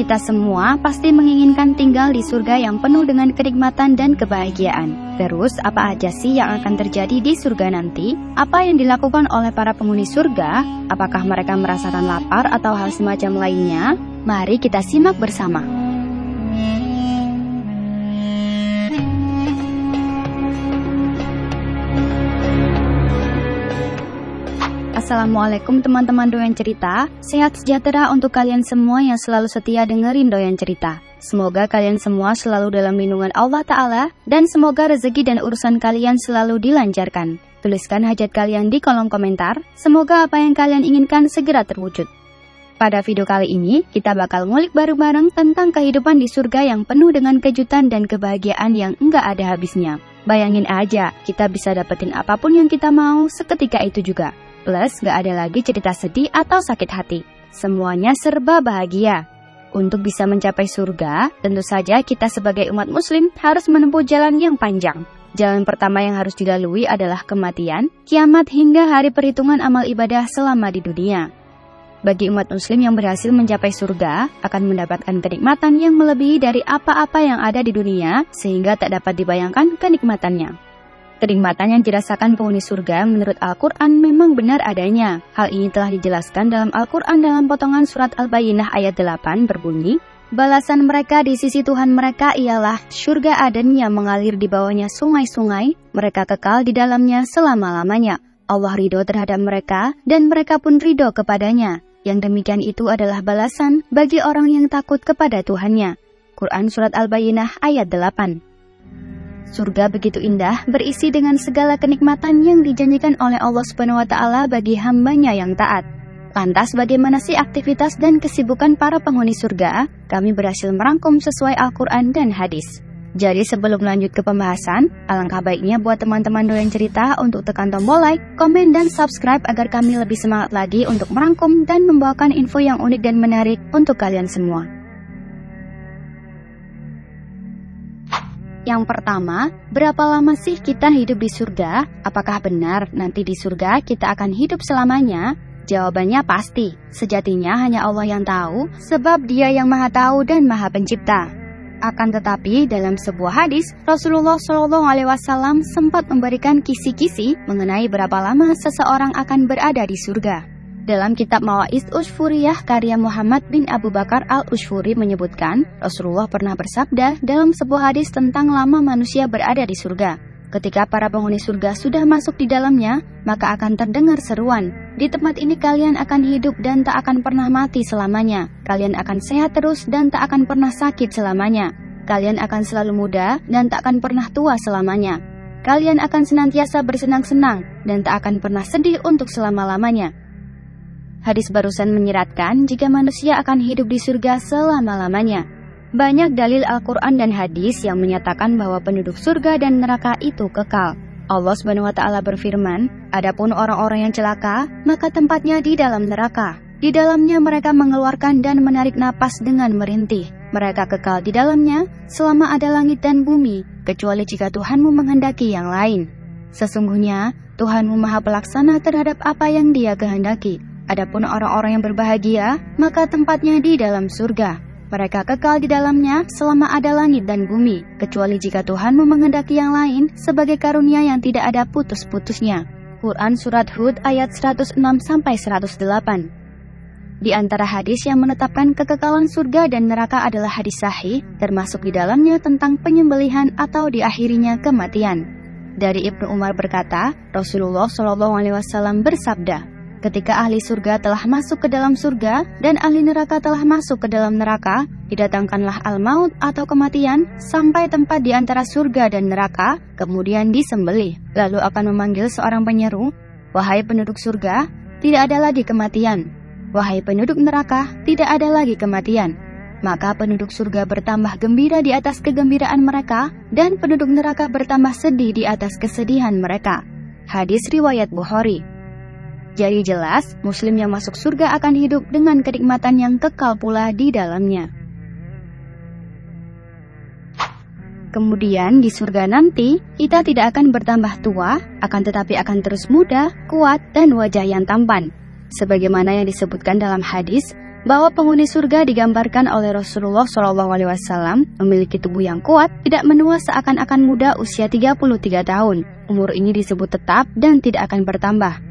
kita semua pasti menginginkan tinggal di surga yang penuh dengan kenikmatan dan kebahagiaan. Terus, apa aja sih yang akan terjadi di surga nanti? Apa yang dilakukan oleh para penghuni surga? Apakah mereka merasakan lapar atau hal semacam lainnya? Mari kita simak bersama. Assalamualaikum teman-teman doyan cerita. Sehat sejahtera untuk kalian semua yang selalu setia dengerin doyan cerita. Semoga kalian semua selalu dalam lindungan Allah Ta'ala Dan semoga rezeki dan urusan kalian selalu dilancarkan. Tuliskan hajat kalian di kolom komentar. Semoga apa yang kalian inginkan segera terwujud. Pada video kali ini, kita bakal ngulik bareng-bareng tentang kehidupan di surga yang penuh dengan kejutan dan kebahagiaan yang enggak ada habisnya. Bayangin aja, kita bisa dapetin apa pun yang kita mau seketika itu juga. Plus, gak ada lagi cerita sedih atau sakit hati. Semuanya serba bahagia. Untuk bisa mencapai surga, tentu saja kita sebagai umat muslim harus menempuh jalan yang panjang. Jalan pertama yang harus dilalui adalah kematian, kiamat hingga hari perhitungan amal ibadah selama di dunia. Bagi umat muslim yang berhasil mencapai surga, akan mendapatkan kenikmatan yang melebihi dari apa-apa yang ada di dunia, sehingga tak dapat dibayangkan kenikmatannya. Kenikmatan yang dirasakan penghuni surga menurut Al-Quran memang benar adanya. Hal ini telah dijelaskan dalam Al-Quran dalam potongan surat Al-Bayyinah ayat 8 berbunyi, Balasan mereka di sisi Tuhan mereka ialah surga Aden yang mengalir di bawahnya sungai-sungai, mereka kekal di dalamnya selama-lamanya. Allah ridho terhadap mereka, dan mereka pun ridho kepadanya. Yang demikian itu adalah balasan bagi orang yang takut kepada Tuhannya. Quran Surat Al-Bayyinah ayat 8 Surga begitu indah, berisi dengan segala kenikmatan yang dijanjikan oleh Allah Subhanahu wa taala bagi hambanya yang taat. Lantas bagaimana sih aktivitas dan kesibukan para penghuni surga? Kami berhasil merangkum sesuai Al-Quran dan hadis. Jadi sebelum lanjut ke pembahasan, alangkah baiknya buat teman-teman doyan cerita untuk tekan tombol like, komen, dan subscribe agar kami lebih semangat lagi untuk merangkum dan membawakan info yang unik dan menarik untuk kalian semua. Yang pertama, berapa lama sih kita hidup di surga? Apakah benar nanti di surga kita akan hidup selamanya? Jawabannya pasti. Sejatinya hanya Allah yang tahu, sebab Dia yang Maha Tahu dan Maha Pencipta. Akan tetapi, dalam sebuah hadis, Rasulullah Shallallahu Alaihi Wasallam sempat memberikan kisi-kisi mengenai berapa lama seseorang akan berada di surga. Dalam kitab Mawais Usfuriyah karya Muhammad bin Abu Bakar al-Usfuri menyebutkan, Rasulullah pernah bersabda dalam sebuah hadis tentang lama manusia berada di surga. Ketika para penghuni surga sudah masuk di dalamnya, maka akan terdengar seruan. Di tempat ini kalian akan hidup dan tak akan pernah mati selamanya. Kalian akan sehat terus dan tak akan pernah sakit selamanya. Kalian akan selalu muda dan tak akan pernah tua selamanya. Kalian akan senantiasa bersenang-senang dan tak akan pernah sedih untuk selama-lamanya. Hadis barusan menyiratkan jika manusia akan hidup di surga selama-lamanya. Banyak dalil Al-Quran dan hadis yang menyatakan bahwa penduduk surga dan neraka itu kekal. Allah taala berfirman, "Adapun orang-orang yang celaka, maka tempatnya di dalam neraka. Di dalamnya mereka mengeluarkan dan menarik napas dengan merintih. Mereka kekal di dalamnya selama ada langit dan bumi, kecuali jika Tuhanmu menghendaki yang lain. Sesungguhnya Tuhanmu Maha Pelaksana terhadap apa yang Dia kehendaki." Adapun orang-orang yang berbahagia, maka tempatnya di dalam surga. Mereka kekal di dalamnya selama ada langit dan bumi, kecuali jika Tuhanmu menghendaki yang lain sebagai karunia yang tidak ada putus-putusnya. Quran Surat Hud ayat 106 108. Di antara hadis yang menetapkan kekekalan surga dan neraka adalah hadis sahih, termasuk di dalamnya tentang penyembelihan atau diakhirinya kematian. Dari Ibnu Umar berkata, Rasulullah Shallallahu Alaihi Wasallam bersabda, Ketika ahli surga telah masuk ke dalam surga dan ahli neraka telah masuk ke dalam neraka, didatangkanlah al-maut atau kematian sampai tempat di antara surga dan neraka, kemudian disembelih. Lalu akan memanggil seorang penyeru, "Wahai penduduk surga, tidak ada lagi kematian. Wahai penduduk neraka, tidak ada lagi kematian." Maka penduduk surga bertambah gembira di atas kegembiraan mereka, dan penduduk neraka bertambah sedih di atas kesedihan mereka. Hadis riwayat Bukhari. Jadi jelas, muslim yang masuk surga akan hidup dengan kenikmatan yang kekal pula di dalamnya. Kemudian di surga nanti, kita tidak akan bertambah tua, akan tetapi akan terus muda, kuat, dan wajah yang tampan. Sebagaimana yang disebutkan dalam hadis, bahwa penghuni surga digambarkan oleh Rasulullah SAW memiliki tubuh yang kuat, tidak menua seakan-akan muda usia 33 tahun. Umur ini disebut tetap dan tidak akan bertambah.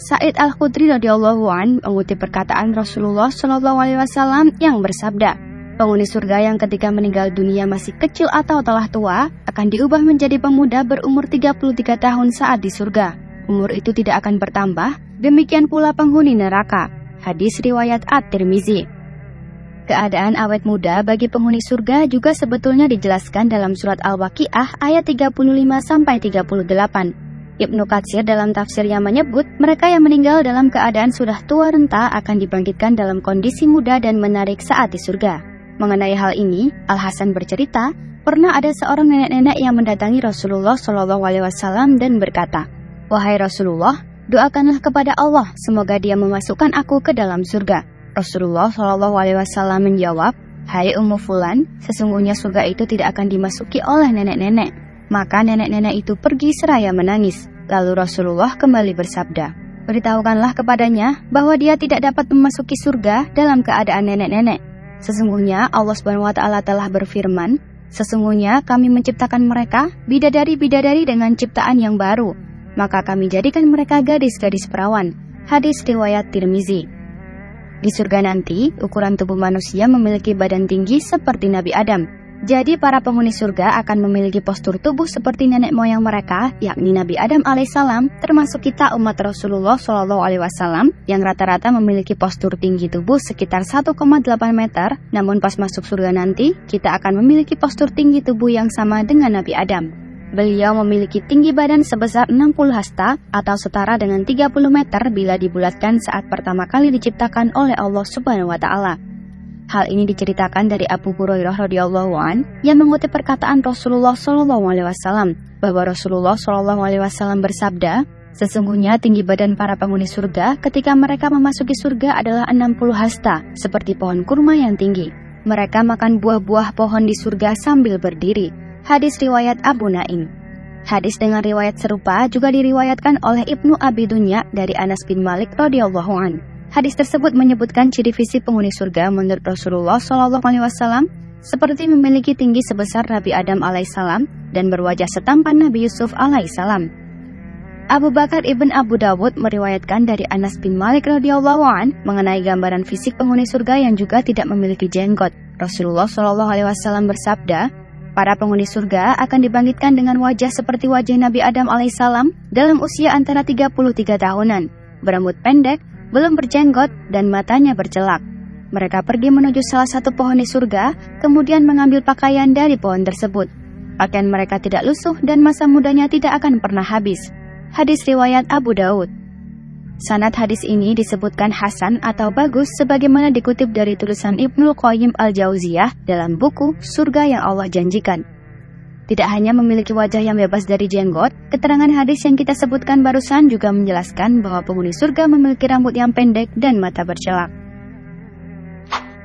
Said Al-Khudri radhiyallahu an mengutip perkataan Rasulullah SAW yang bersabda, penghuni surga yang ketika meninggal dunia masih kecil atau telah tua akan diubah menjadi pemuda berumur 33 tahun saat di surga. Umur itu tidak akan bertambah, demikian pula penghuni neraka. Hadis riwayat At-Tirmizi. Keadaan awet muda bagi penghuni surga juga sebetulnya dijelaskan dalam surat Al-Waqiah ayat 35 sampai 38. Ibnu Katsir dalam tafsirnya menyebut mereka yang meninggal dalam keadaan sudah tua renta akan dibangkitkan dalam kondisi muda dan menarik saat di surga. Mengenai hal ini, Al Hasan bercerita, pernah ada seorang nenek-nenek yang mendatangi Rasulullah Shallallahu Alaihi Wasallam dan berkata, "Wahai Rasulullah, Doakanlah kepada Allah, semoga dia memasukkan aku ke dalam surga. Rasulullah Shallallahu Alaihi Wasallam menjawab, Hai Ummu Fulan, sesungguhnya surga itu tidak akan dimasuki oleh nenek-nenek. Maka nenek-nenek itu pergi seraya menangis. Lalu Rasulullah kembali bersabda, Beritahukanlah kepadanya bahwa dia tidak dapat memasuki surga dalam keadaan nenek-nenek. Sesungguhnya Allah taala telah berfirman, Sesungguhnya kami menciptakan mereka bidadari-bidadari dengan ciptaan yang baru maka kami jadikan mereka gadis-gadis perawan. Hadis riwayat Tirmizi. Di surga nanti, ukuran tubuh manusia memiliki badan tinggi seperti Nabi Adam. Jadi para penghuni surga akan memiliki postur tubuh seperti nenek moyang mereka, yakni Nabi Adam alaihissalam, termasuk kita umat Rasulullah Shallallahu alaihi wasallam yang rata-rata memiliki postur tinggi tubuh sekitar 1,8 meter. Namun pas masuk surga nanti, kita akan memiliki postur tinggi tubuh yang sama dengan Nabi Adam. Beliau memiliki tinggi badan sebesar 60 hasta atau setara dengan 30 meter bila dibulatkan saat pertama kali diciptakan oleh Allah Subhanahu wa taala. Hal ini diceritakan dari Abu Hurairah radhiyallahu an yang mengutip perkataan Rasulullah Shallallahu alaihi wasallam bahwa Rasulullah Shallallahu alaihi wasallam bersabda, Sesungguhnya tinggi badan para penghuni surga ketika mereka memasuki surga adalah 60 hasta, seperti pohon kurma yang tinggi. Mereka makan buah-buah pohon di surga sambil berdiri, Hadis riwayat Abu Naim. Hadis dengan riwayat serupa juga diriwayatkan oleh Ibnu Abi Dunya dari Anas bin Malik radhiyallahu an. Hadis tersebut menyebutkan ciri fisik penghuni surga menurut Rasulullah Shallallahu alaihi wasallam seperti memiliki tinggi sebesar Nabi Adam alaihissalam dan berwajah setampan Nabi Yusuf alaihissalam. Abu Bakar ibn Abu Dawud meriwayatkan dari Anas bin Malik radhiyallahu an mengenai gambaran fisik penghuni surga yang juga tidak memiliki jenggot. Rasulullah Shallallahu alaihi wasallam bersabda, Para penghuni surga akan dibangkitkan dengan wajah seperti wajah Nabi Adam alaihissalam dalam usia antara 33 tahunan, berambut pendek, belum berjenggot, dan matanya bercelak. Mereka pergi menuju salah satu pohon di surga, kemudian mengambil pakaian dari pohon tersebut. Pakaian mereka tidak lusuh dan masa mudanya tidak akan pernah habis. Hadis riwayat Abu Daud. Sanad hadis ini disebutkan Hasan atau bagus sebagaimana dikutip dari tulisan Ibnu Qayyim al-Jauziyah dalam buku Surga yang Allah Janjikan. Tidak hanya memiliki wajah yang bebas dari jenggot, keterangan hadis yang kita sebutkan barusan juga menjelaskan bahwa penghuni surga memiliki rambut yang pendek dan mata bercelak.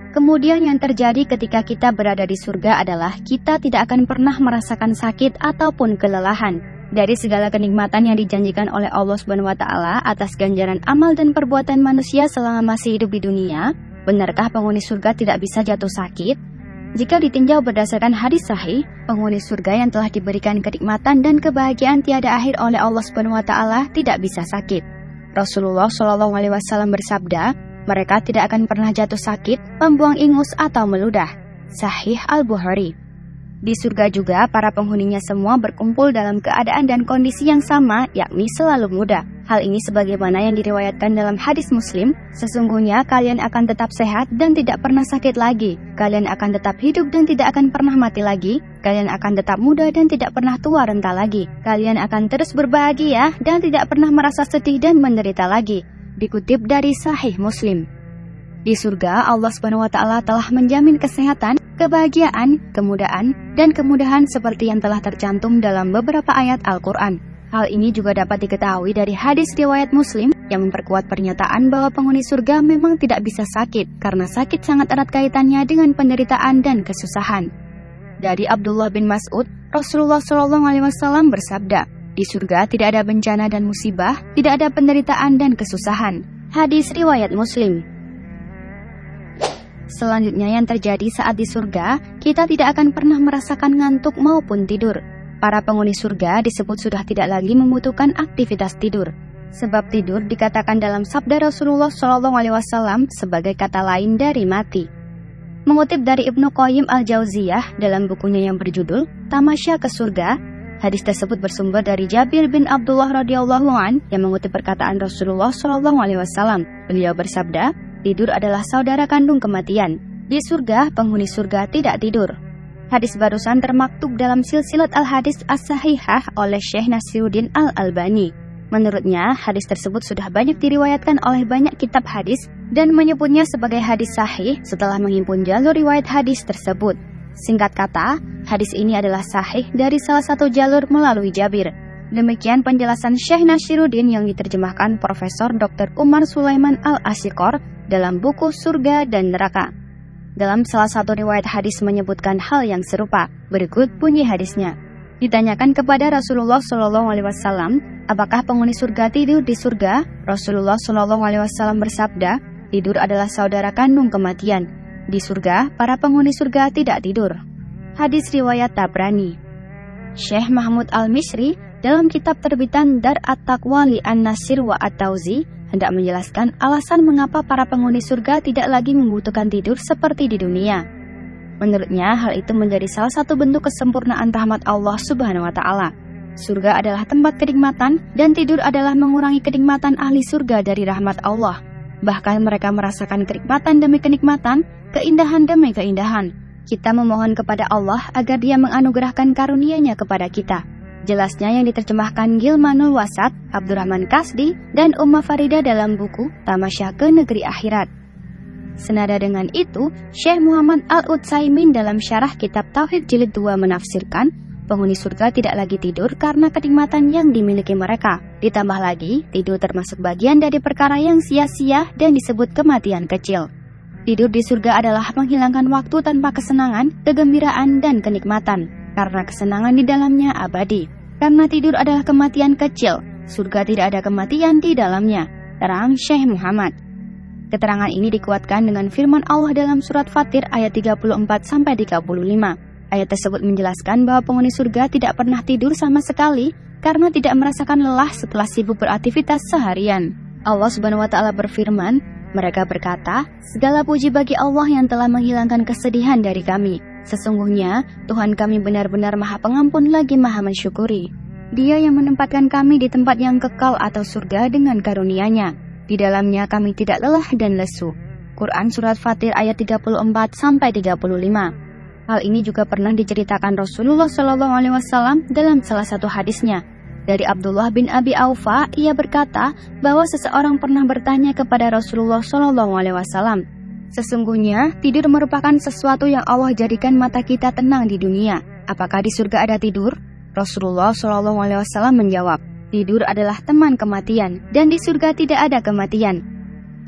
Kemudian yang terjadi ketika kita berada di surga adalah kita tidak akan pernah merasakan sakit ataupun kelelahan dari segala kenikmatan yang dijanjikan oleh Allah taala atas ganjaran amal dan perbuatan manusia selama masih hidup di dunia, benarkah penghuni surga tidak bisa jatuh sakit? Jika ditinjau berdasarkan hadis sahih, penghuni surga yang telah diberikan kenikmatan dan kebahagiaan tiada akhir oleh Allah Subhanahu wa taala tidak bisa sakit. Rasulullah Shallallahu alaihi wasallam bersabda, mereka tidak akan pernah jatuh sakit, membuang ingus atau meludah. Sahih Al-Bukhari. Di surga juga, para penghuninya semua berkumpul dalam keadaan dan kondisi yang sama, yakni selalu muda. Hal ini sebagaimana yang diriwayatkan dalam hadis Muslim, sesungguhnya kalian akan tetap sehat dan tidak pernah sakit lagi. Kalian akan tetap hidup dan tidak akan pernah mati lagi. Kalian akan tetap muda dan tidak pernah tua renta lagi. Kalian akan terus berbahagia dan tidak pernah merasa sedih dan menderita lagi. Dikutip dari Sahih Muslim. Di surga, Allah Subhanahu wa taala telah menjamin kesehatan, kebahagiaan, kemudahan, dan kemudahan seperti yang telah tercantum dalam beberapa ayat Al-Qur'an. Hal ini juga dapat diketahui dari hadis riwayat Muslim yang memperkuat pernyataan bahwa penghuni surga memang tidak bisa sakit karena sakit sangat erat kaitannya dengan penderitaan dan kesusahan. Dari Abdullah bin Mas'ud, Rasulullah Shallallahu alaihi wasallam bersabda, "Di surga tidak ada bencana dan musibah, tidak ada penderitaan dan kesusahan." Hadis riwayat Muslim. Selanjutnya yang terjadi saat di surga, kita tidak akan pernah merasakan ngantuk maupun tidur. Para penghuni surga disebut sudah tidak lagi membutuhkan aktivitas tidur. Sebab tidur dikatakan dalam sabda Rasulullah SAW sebagai kata lain dari mati. Mengutip dari Ibnu Qayyim al-Jauziyah dalam bukunya yang berjudul Tamasya ke Surga, hadis tersebut bersumber dari Jabir bin Abdullah radhiyallahu an yang mengutip perkataan Rasulullah SAW. Beliau bersabda, tidur adalah saudara kandung kematian. Di surga, penghuni surga tidak tidur. Hadis barusan termaktub dalam silsilat al-hadis as-sahihah oleh Syekh Nasiruddin al-Albani. Menurutnya, hadis tersebut sudah banyak diriwayatkan oleh banyak kitab hadis dan menyebutnya sebagai hadis sahih setelah menghimpun jalur riwayat hadis tersebut. Singkat kata, hadis ini adalah sahih dari salah satu jalur melalui Jabir. Demikian penjelasan Syekh Nasiruddin yang diterjemahkan Profesor Dr. Umar Sulaiman Al-Asikor dalam buku Surga dan Neraka. Dalam salah satu riwayat hadis menyebutkan hal yang serupa. Berikut bunyi hadisnya. Ditanyakan kepada Rasulullah Shallallahu Alaihi Wasallam, apakah penghuni surga tidur di surga? Rasulullah Shallallahu Alaihi Wasallam bersabda, tidur adalah saudara kandung kematian. Di surga, para penghuni surga tidak tidur. Hadis riwayat Tabrani. Syekh Mahmud Al-Misri dalam kitab terbitan Dar At-Taqwa li An-Nasir wa At-Tauzi hendak menjelaskan alasan mengapa para penghuni surga tidak lagi membutuhkan tidur seperti di dunia. Menurutnya, hal itu menjadi salah satu bentuk kesempurnaan rahmat Allah Subhanahu wa taala. Surga adalah tempat kenikmatan dan tidur adalah mengurangi kenikmatan ahli surga dari rahmat Allah. Bahkan mereka merasakan kenikmatan demi kenikmatan, keindahan demi keindahan. Kita memohon kepada Allah agar Dia menganugerahkan karunia-Nya kepada kita. Jelasnya yang diterjemahkan Gilmanul Wasat, Abdurrahman Kasdi, dan Umma Farida dalam buku Tamasya ke Negeri Akhirat. Senada dengan itu, Syekh Muhammad Al-Utsaimin dalam syarah kitab Tauhid Jilid 2 menafsirkan, penghuni surga tidak lagi tidur karena kenikmatan yang dimiliki mereka. Ditambah lagi, tidur termasuk bagian dari perkara yang sia-sia dan disebut kematian kecil. Tidur di surga adalah menghilangkan waktu tanpa kesenangan, kegembiraan, dan kenikmatan, karena kesenangan di dalamnya abadi. Karena tidur adalah kematian kecil, surga tidak ada kematian di dalamnya. Terang Syekh Muhammad. Keterangan ini dikuatkan dengan firman Allah dalam surat Fatir ayat 34 sampai 35. Ayat tersebut menjelaskan bahwa penghuni surga tidak pernah tidur sama sekali karena tidak merasakan lelah setelah sibuk beraktivitas seharian. Allah Subhanahu wa taala berfirman, mereka berkata, "Segala puji bagi Allah yang telah menghilangkan kesedihan dari kami." Sesungguhnya, Tuhan kami benar-benar maha pengampun lagi maha mensyukuri. Dia yang menempatkan kami di tempat yang kekal atau surga dengan karunia-Nya. Di dalamnya kami tidak lelah dan lesu. Quran Surat Fatir ayat 34 sampai 35. Hal ini juga pernah diceritakan Rasulullah Shallallahu Alaihi Wasallam dalam salah satu hadisnya. Dari Abdullah bin Abi Aufa, ia berkata bahwa seseorang pernah bertanya kepada Rasulullah Shallallahu Alaihi Wasallam, Sesungguhnya, tidur merupakan sesuatu yang Allah jadikan mata kita tenang di dunia. Apakah di surga ada tidur? Rasulullah SAW menjawab, tidur adalah teman kematian, dan di surga tidak ada kematian.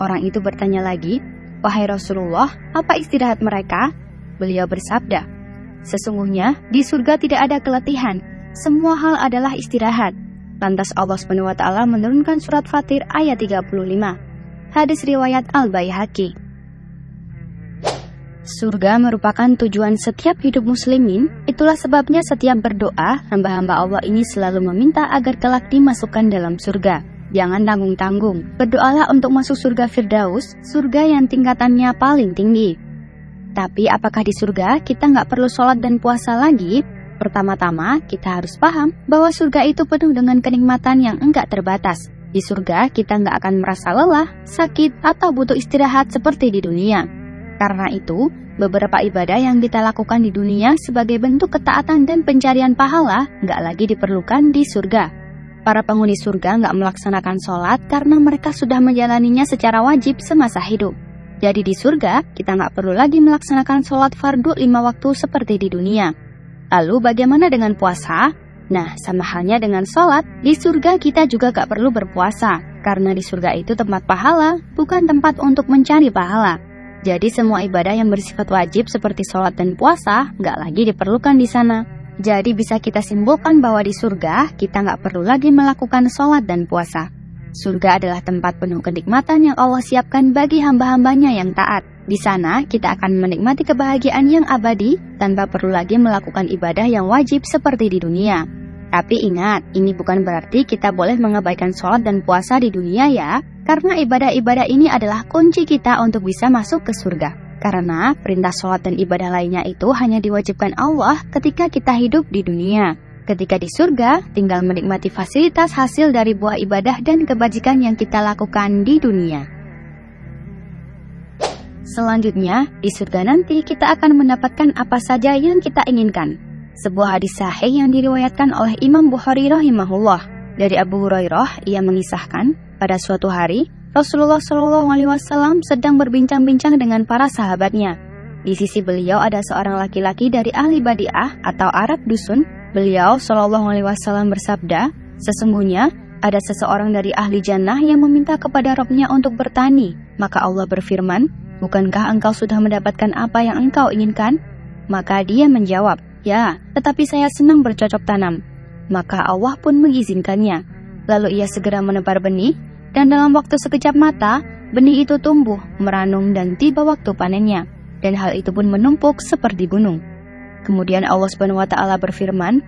Orang itu bertanya lagi, Wahai Rasulullah, apa istirahat mereka? Beliau bersabda, Sesungguhnya di surga tidak ada keletihan, semua hal adalah istirahat. Lantas Allah SWT menurunkan surat Fatir ayat 35. Hadis riwayat Al-Baihaqi. Surga merupakan tujuan setiap hidup muslimin, itulah sebabnya setiap berdoa, hamba-hamba Allah ini selalu meminta agar kelak dimasukkan dalam surga. Jangan tanggung-tanggung, berdoalah untuk masuk surga Firdaus, surga yang tingkatannya paling tinggi. Tapi apakah di surga kita nggak perlu sholat dan puasa lagi? Pertama-tama, kita harus paham bahwa surga itu penuh dengan kenikmatan yang enggak terbatas. Di surga, kita nggak akan merasa lelah, sakit, atau butuh istirahat seperti di dunia. Karena itu, beberapa ibadah yang kita lakukan di dunia sebagai bentuk ketaatan dan pencarian pahala nggak lagi diperlukan di surga. Para penghuni surga nggak melaksanakan sholat karena mereka sudah menjalaninya secara wajib semasa hidup. Jadi di surga, kita nggak perlu lagi melaksanakan sholat fardu lima waktu seperti di dunia. Lalu bagaimana dengan puasa? Nah, sama halnya dengan sholat, di surga kita juga gak perlu berpuasa, karena di surga itu tempat pahala, bukan tempat untuk mencari pahala. Jadi semua ibadah yang bersifat wajib seperti sholat dan puasa nggak lagi diperlukan di sana. Jadi bisa kita simpulkan bahwa di surga kita nggak perlu lagi melakukan sholat dan puasa. Surga adalah tempat penuh kenikmatan yang Allah siapkan bagi hamba-hambanya yang taat. Di sana, kita akan menikmati kebahagiaan yang abadi tanpa perlu lagi melakukan ibadah yang wajib seperti di dunia. Tapi ingat, ini bukan berarti kita boleh mengabaikan sholat dan puasa di dunia ya, karena ibadah-ibadah ini adalah kunci kita untuk bisa masuk ke surga. Karena perintah sholat dan ibadah lainnya itu hanya diwajibkan Allah ketika kita hidup di dunia. Ketika di surga, tinggal menikmati fasilitas hasil dari buah ibadah dan kebajikan yang kita lakukan di dunia. Selanjutnya, di surga nanti kita akan mendapatkan apa saja yang kita inginkan. Sebuah hadis sahih yang diriwayatkan oleh Imam Bukhari rahimahullah. Dari Abu Hurairah, ia mengisahkan, pada suatu hari, Rasulullah Shallallahu Alaihi Wasallam sedang berbincang-bincang dengan para sahabatnya. Di sisi beliau ada seorang laki-laki dari ahli badiah atau Arab dusun. Beliau Shallallahu Alaihi Wasallam bersabda, sesungguhnya ada seseorang dari ahli jannah yang meminta kepada Robnya untuk bertani. Maka Allah berfirman, Bukankah engkau sudah mendapatkan apa yang engkau inginkan? Maka dia menjawab, Ya, tetapi saya senang bercocok tanam. Maka Allah pun mengizinkannya. Lalu ia segera menebar benih, dan dalam waktu sekejap mata, benih itu tumbuh, meranum, dan tiba waktu panennya. Dan hal itu pun menumpuk seperti gunung. Kemudian Allah SWT berfirman,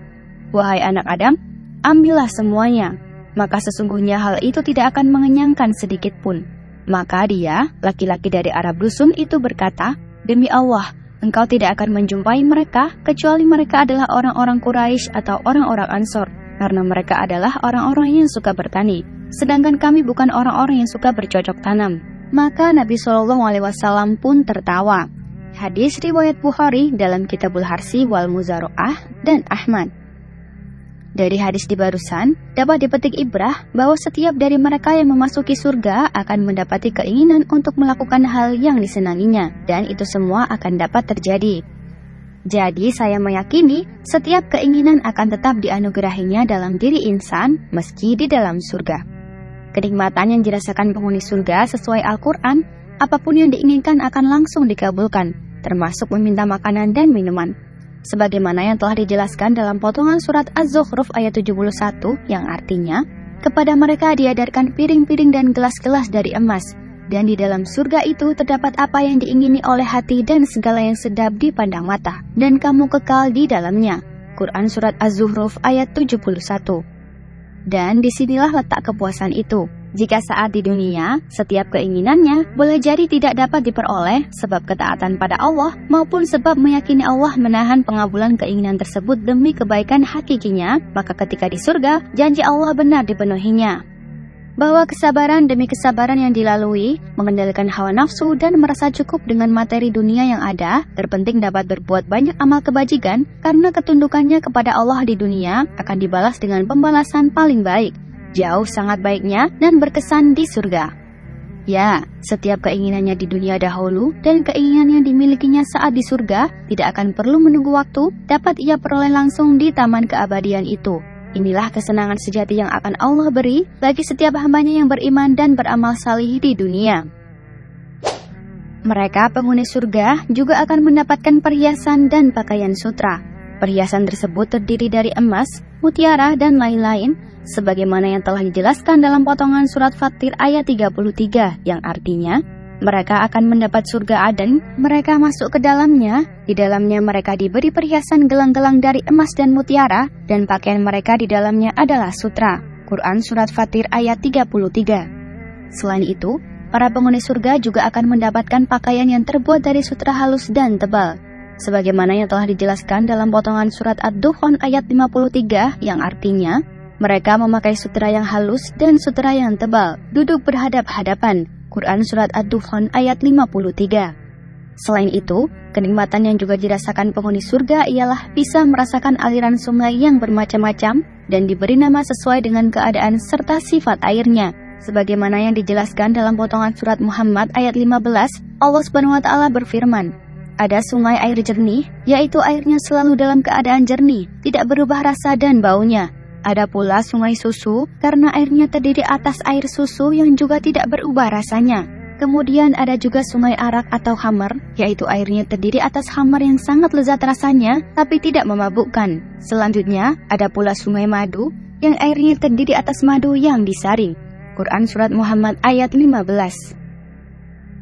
Wahai anak Adam, ambillah semuanya, maka sesungguhnya hal itu tidak akan mengenyangkan sedikit pun maka dia, laki-laki dari Arab dusun itu berkata, Demi Allah, engkau tidak akan menjumpai mereka kecuali mereka adalah orang-orang Quraisy atau orang-orang Ansor, karena mereka adalah orang-orang yang suka bertani, sedangkan kami bukan orang-orang yang suka bercocok tanam. Maka Nabi Shallallahu Alaihi Wasallam pun tertawa. Hadis riwayat Bukhari dalam Kitabul Harsi wal Muzaroah dan Ahmad. Dari hadis di barusan, dapat dipetik ibrah bahwa setiap dari mereka yang memasuki surga akan mendapati keinginan untuk melakukan hal yang disenanginya, dan itu semua akan dapat terjadi. Jadi, saya meyakini setiap keinginan akan tetap dianugerahinya dalam diri insan, meski di dalam surga. Kenikmatan yang dirasakan penghuni surga sesuai Al-Quran, apa pun yang diinginkan akan langsung dikabulkan, termasuk meminta makanan dan minuman sebagaimana yang telah dijelaskan dalam potongan surat Az-Zukhruf ayat 71 yang artinya, kepada mereka diadarkan piring-piring dan gelas-gelas dari emas, dan di dalam surga itu terdapat apa yang diingini oleh hati dan segala yang sedap dipandang mata, dan kamu kekal di dalamnya. Quran Surat Az-Zuhruf ayat 71 Dan di sinilah letak kepuasan itu, jika saat di dunia, setiap keinginannya boleh jadi tidak dapat diperoleh sebab ketaatan pada Allah maupun sebab meyakini Allah menahan pengabulan keinginan tersebut demi kebaikan hakikinya, maka ketika di surga, janji Allah benar dipenuhinya. Bahwa kesabaran demi kesabaran yang dilalui, mengendalikan hawa nafsu dan merasa cukup dengan materi dunia yang ada, terpenting dapat berbuat banyak amal kebajikan karena ketundukannya kepada Allah di dunia akan dibalas dengan pembalasan paling baik, jauh sangat baiknya dan berkesan di surga. Ya, setiap keinginannya di dunia dahulu dan keinginan yang dimilikinya saat di surga tidak akan perlu menunggu waktu, dapat ia peroleh langsung di taman keabadian itu. Inilah kesenangan sejati yang akan Allah beri bagi setiap hambanya yang beriman dan beramal salih di dunia. Mereka penghuni surga juga akan mendapatkan perhiasan dan pakaian sutra. Perhiasan tersebut terdiri dari emas, mutiara, dan lain-lain sebagaimana yang telah dijelaskan dalam potongan surat Fatir ayat 33 yang artinya mereka akan mendapat surga Aden, mereka masuk ke dalamnya, di dalamnya mereka diberi perhiasan gelang-gelang dari emas dan mutiara, dan pakaian mereka di dalamnya adalah sutra. Quran Surat Fatir ayat 33 Selain itu, para penghuni surga juga akan mendapatkan pakaian yang terbuat dari sutra halus dan tebal, sebagaimana yang telah dijelaskan dalam potongan surat Ad-Dukhan ayat 53 yang artinya, mereka memakai sutra yang halus dan sutra yang tebal, duduk berhadap-hadapan. Quran Surat Ad-Dukhan ayat 53. Selain itu, kenikmatan yang juga dirasakan penghuni surga ialah bisa merasakan aliran sungai yang bermacam-macam dan diberi nama sesuai dengan keadaan serta sifat airnya. Sebagaimana yang dijelaskan dalam potongan surat Muhammad ayat 15, Allah Subhanahu wa taala berfirman, ada sungai air jernih, yaitu airnya selalu dalam keadaan jernih, tidak berubah rasa dan baunya. Ada pula sungai susu karena airnya terdiri atas air susu yang juga tidak berubah rasanya. Kemudian ada juga sungai arak atau hammer, yaitu airnya terdiri atas hammer yang sangat lezat rasanya tapi tidak memabukkan. Selanjutnya, ada pula sungai madu yang airnya terdiri atas madu yang disaring. Quran Surat Muhammad ayat 15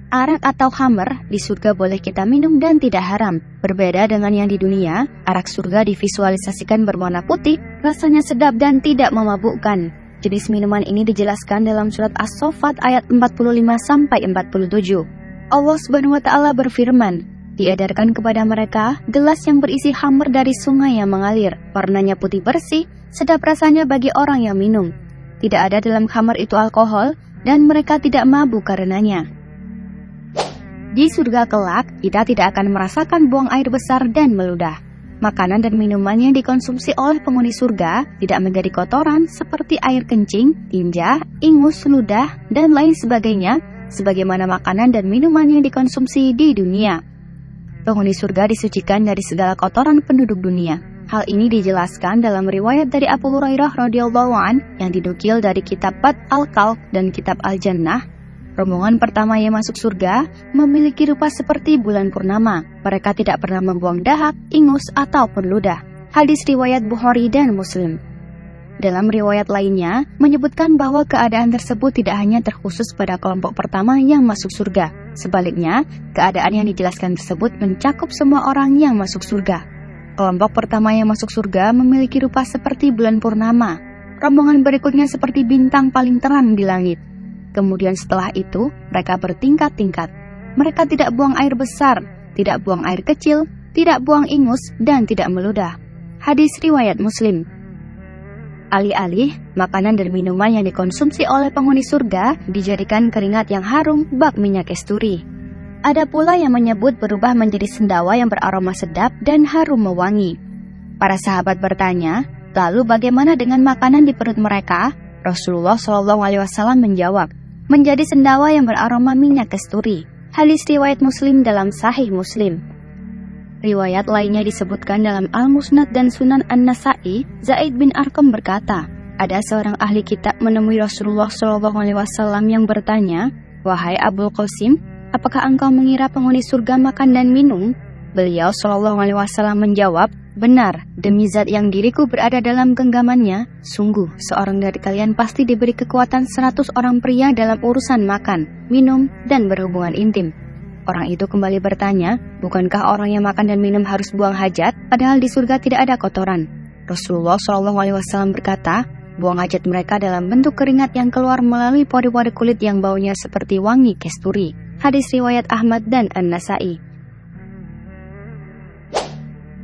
Arak atau hammer di surga boleh kita minum dan tidak haram. Berbeda dengan yang di dunia, arak surga divisualisasikan berwarna putih, rasanya sedap dan tidak memabukkan. Jenis minuman ini dijelaskan dalam surat As-Saffat ayat 45 sampai 47. Allah Subhanahu wa taala berfirman, Diedarkan kepada mereka gelas yang berisi hammer dari sungai yang mengalir, warnanya putih bersih, sedap rasanya bagi orang yang minum. Tidak ada dalam hammer itu alkohol dan mereka tidak mabuk karenanya. Di surga kelak, kita tidak akan merasakan buang air besar dan meludah. Makanan dan minuman yang dikonsumsi oleh penghuni surga tidak menjadi kotoran seperti air kencing, tinja, ingus, ludah, dan lain sebagainya, sebagaimana makanan dan minuman yang dikonsumsi di dunia. Penghuni surga disucikan dari segala kotoran penduduk dunia. Hal ini dijelaskan dalam riwayat dari Abu Hurairah radhiyallahu an yang dinukil dari kitab Bad Al-Kalb dan kitab Al-Jannah Rombongan pertama yang masuk surga memiliki rupa seperti bulan purnama. Mereka tidak pernah membuang dahak, ingus, atau ludah. Hadis riwayat Bukhari dan Muslim. Dalam riwayat lainnya, menyebutkan bahwa keadaan tersebut tidak hanya terkhusus pada kelompok pertama yang masuk surga. Sebaliknya, keadaan yang dijelaskan tersebut mencakup semua orang yang masuk surga. Kelompok pertama yang masuk surga memiliki rupa seperti bulan purnama. Rombongan berikutnya seperti bintang paling terang di langit. Kemudian setelah itu, mereka bertingkat-tingkat. Mereka tidak buang air besar, tidak buang air kecil, tidak buang ingus, dan tidak meludah. Hadis riwayat Muslim. Alih-alih, makanan dan minuman yang dikonsumsi oleh penghuni surga dijadikan keringat yang harum bak minyak kesturi. Ada pula yang menyebut berubah menjadi sendawa yang beraroma sedap dan harum mewangi. Para sahabat bertanya, lalu bagaimana dengan makanan di perut mereka? Rasulullah Wasallam menjawab, menjadi sendawa yang beraroma minyak kesturi. Hadis riwayat Muslim dalam Sahih Muslim. Riwayat lainnya disebutkan dalam Al-Musnad dan Sunan An-Nasai, Zaid bin Arqam berkata, ada seorang ahli kitab menemui Rasulullah SAW yang bertanya, Wahai Abul Qasim, apakah engkau mengira penghuni surga makan dan minum? Beliau SAW menjawab, Benar, demi zat yang diriku berada dalam genggamannya, sungguh seorang dari kalian pasti diberi kekuatan seratus orang pria dalam urusan makan, minum, dan berhubungan intim. Orang itu kembali bertanya, bukankah orang yang makan dan minum harus buang hajat, padahal di surga tidak ada kotoran? Rasulullah SAW berkata, buang hajat mereka dalam bentuk keringat yang keluar melalui pori-pori kulit yang baunya seperti wangi kesturi. Hadis riwayat Ahmad dan An-Nasai.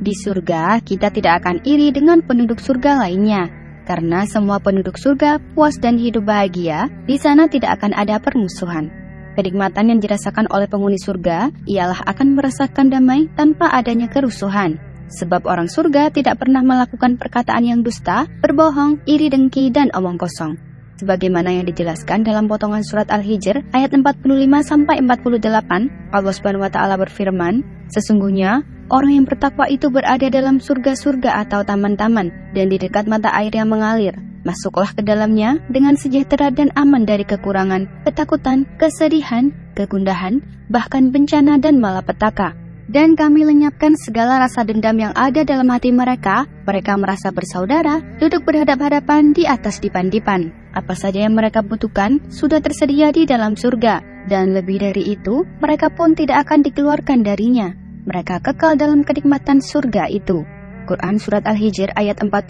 Di surga, kita tidak akan iri dengan penduduk surga lainnya, karena semua penduduk surga puas dan hidup bahagia. Di sana tidak akan ada permusuhan. Kenikmatan yang dirasakan oleh penghuni surga ialah akan merasakan damai tanpa adanya kerusuhan. Sebab orang surga tidak pernah melakukan perkataan yang dusta, berbohong, iri dengki, dan omong kosong. Sebagaimana yang dijelaskan dalam potongan surat Al-Hijr ayat 45 sampai 48, Allah taala berfirman, "Sesungguhnya Orang yang bertakwa itu berada dalam surga-surga atau taman-taman dan di dekat mata air yang mengalir. Masuklah ke dalamnya dengan sejahtera dan aman dari kekurangan, ketakutan, kesedihan, kegundahan, bahkan bencana dan malapetaka. Dan kami lenyapkan segala rasa dendam yang ada dalam hati mereka. Mereka merasa bersaudara, duduk berhadap-hadapan di atas dipan-dipan. Apa saja yang mereka butuhkan sudah tersedia di dalam surga. Dan lebih dari itu, mereka pun tidak akan dikeluarkan darinya mereka kekal dalam kenikmatan surga itu. Quran Surat Al-Hijr ayat 45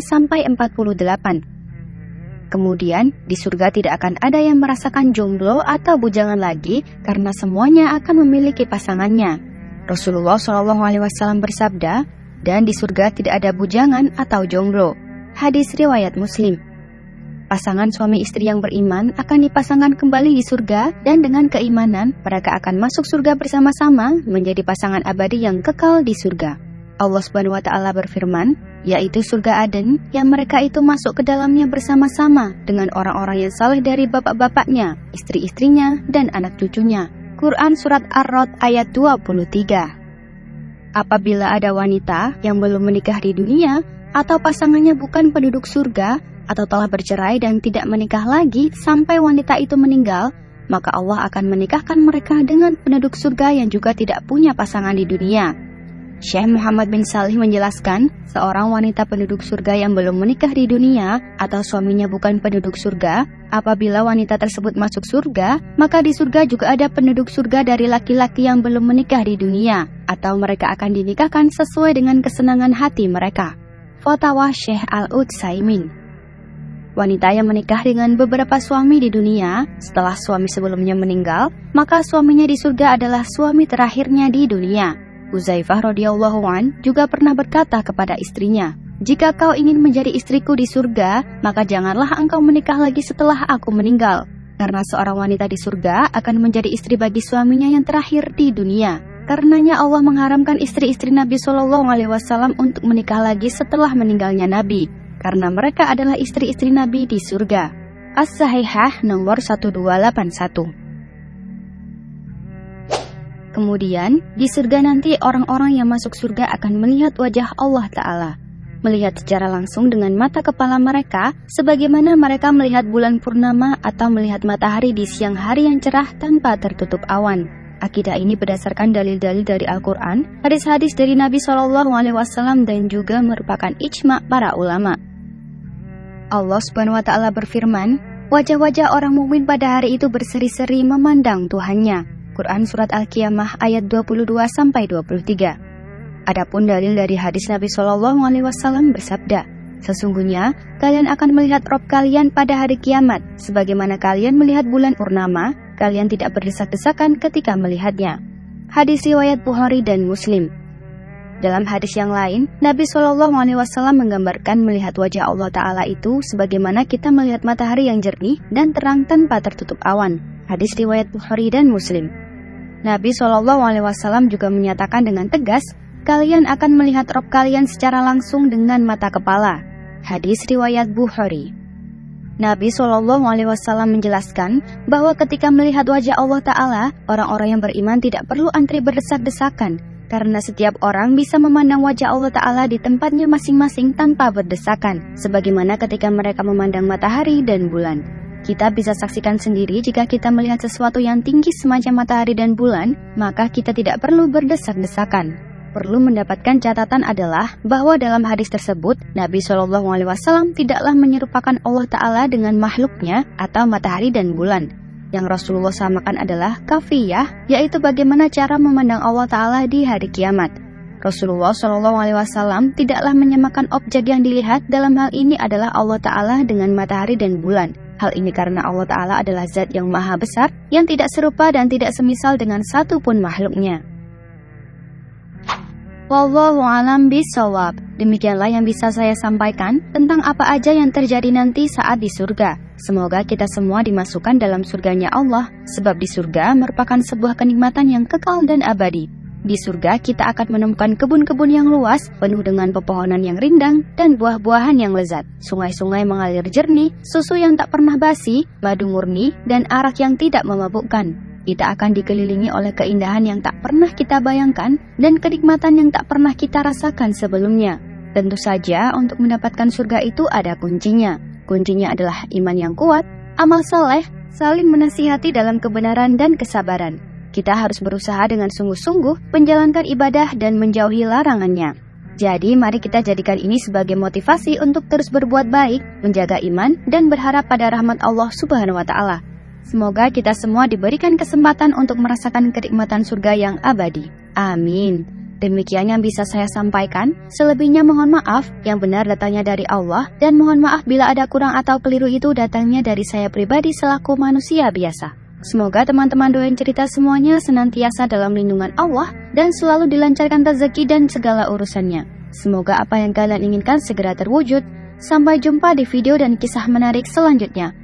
sampai 48. Kemudian, di surga tidak akan ada yang merasakan jomblo atau bujangan lagi karena semuanya akan memiliki pasangannya. Rasulullah SAW bersabda, dan di surga tidak ada bujangan atau jomblo. Hadis riwayat Muslim. Pasangan suami istri yang beriman akan dipasangkan kembali di surga dan dengan keimanan mereka akan masuk surga bersama-sama menjadi pasangan abadi yang kekal di surga. Allah Subhanahu wa taala berfirman, yaitu surga Aden yang mereka itu masuk ke dalamnya bersama-sama dengan orang-orang yang saleh dari bapak-bapaknya, istri-istrinya, dan anak cucunya. Quran Surat Ar-Rod ayat 23 Apabila ada wanita yang belum menikah di dunia atau pasangannya bukan penduduk surga, atau telah bercerai dan tidak menikah lagi sampai wanita itu meninggal, maka Allah akan menikahkan mereka dengan penduduk surga yang juga tidak punya pasangan di dunia. Syekh Muhammad bin Salih menjelaskan, seorang wanita penduduk surga yang belum menikah di dunia atau suaminya bukan penduduk surga Apabila wanita tersebut masuk surga, maka di surga juga ada penduduk surga dari laki-laki yang belum menikah di dunia, atau mereka akan dinikahkan sesuai dengan kesenangan hati mereka. Fatwa Syekh Al-Utsaimin Wanita yang menikah dengan beberapa suami di dunia, setelah suami sebelumnya meninggal, maka suaminya di surga adalah suami terakhirnya di dunia. Uzaifah radhiyallahu an juga pernah berkata kepada istrinya, jika kau ingin menjadi istriku di surga, maka janganlah engkau menikah lagi setelah aku meninggal. Karena seorang wanita di surga akan menjadi istri bagi suaminya yang terakhir di dunia. Karenanya Allah mengharamkan istri-istri Nabi Shallallahu Alaihi Wasallam untuk menikah lagi setelah meninggalnya Nabi, karena mereka adalah istri-istri Nabi di surga. As-Sahihah nomor 1281. Kemudian, di surga nanti orang-orang yang masuk surga akan melihat wajah Allah Ta'ala melihat secara langsung dengan mata kepala mereka, sebagaimana mereka melihat bulan purnama atau melihat matahari di siang hari yang cerah tanpa tertutup awan. Akidah ini berdasarkan dalil-dalil dari Al-Quran, hadis-hadis dari Nabi Shallallahu Alaihi Wasallam dan juga merupakan ijma para ulama. Allah Subhanahu Wa Taala berfirman, wajah-wajah orang mukmin pada hari itu berseri-seri memandang Tuhannya. Quran Surat Al-Qiyamah ayat 22 sampai 23. Adapun dalil dari hadis Nabi Shallallahu Alaihi Wasallam bersabda, Sesungguhnya kalian akan melihat Rob kalian pada hari kiamat, sebagaimana kalian melihat bulan purnama, kalian tidak berdesak-desakan ketika melihatnya. Hadis riwayat Bukhari dan Muslim. Dalam hadis yang lain, Nabi Shallallahu Alaihi Wasallam menggambarkan melihat wajah Allah Taala itu sebagaimana kita melihat matahari yang jernih dan terang tanpa tertutup awan. Hadis riwayat Bukhari dan Muslim. Nabi Shallallahu Alaihi Wasallam juga menyatakan dengan tegas kalian akan melihat Rob kalian secara langsung dengan mata kepala. Hadis riwayat Bukhari. Nabi Shallallahu Alaihi Wasallam menjelaskan bahwa ketika melihat wajah Allah Taala, orang-orang yang beriman tidak perlu antri berdesak-desakan, karena setiap orang bisa memandang wajah Allah Taala di tempatnya masing-masing tanpa berdesakan, sebagaimana ketika mereka memandang matahari dan bulan. Kita bisa saksikan sendiri jika kita melihat sesuatu yang tinggi semacam matahari dan bulan, maka kita tidak perlu berdesak-desakan perlu mendapatkan catatan adalah bahwa dalam hadis tersebut Nabi Shallallahu Alaihi Wasallam tidaklah menyerupakan Allah Taala dengan makhluknya atau matahari dan bulan. Yang Rasulullah samakan adalah kafiyah, yaitu bagaimana cara memandang Allah Taala di hari kiamat. Rasulullah Shallallahu Alaihi Wasallam tidaklah menyamakan objek yang dilihat dalam hal ini adalah Allah Taala dengan matahari dan bulan. Hal ini karena Allah Ta'ala adalah zat yang maha besar, yang tidak serupa dan tidak semisal dengan satu pun makhluknya. Wallahu alam bisawab. Demikianlah yang bisa saya sampaikan tentang apa aja yang terjadi nanti saat di surga. Semoga kita semua dimasukkan dalam surganya Allah, sebab di surga merupakan sebuah kenikmatan yang kekal dan abadi. Di surga kita akan menemukan kebun-kebun yang luas, penuh dengan pepohonan yang rindang, dan buah-buahan yang lezat. Sungai-sungai mengalir jernih, susu yang tak pernah basi, madu murni, dan arak yang tidak memabukkan kita akan dikelilingi oleh keindahan yang tak pernah kita bayangkan dan kenikmatan yang tak pernah kita rasakan sebelumnya. Tentu saja untuk mendapatkan surga itu ada kuncinya. Kuncinya adalah iman yang kuat, amal soleh, saling menasihati dalam kebenaran dan kesabaran. Kita harus berusaha dengan sungguh-sungguh menjalankan ibadah dan menjauhi larangannya. Jadi mari kita jadikan ini sebagai motivasi untuk terus berbuat baik, menjaga iman, dan berharap pada rahmat Allah Subhanahu wa Ta'ala. Semoga kita semua diberikan kesempatan untuk merasakan kenikmatan surga yang abadi. Amin. Demikian yang bisa saya sampaikan. Selebihnya mohon maaf, yang benar datangnya dari Allah, dan mohon maaf bila ada kurang atau keliru itu datangnya dari saya pribadi selaku manusia biasa. Semoga teman-teman doain cerita semuanya senantiasa dalam lindungan Allah dan selalu dilancarkan rezeki dan segala urusannya. Semoga apa yang kalian inginkan segera terwujud. Sampai jumpa di video dan kisah menarik selanjutnya.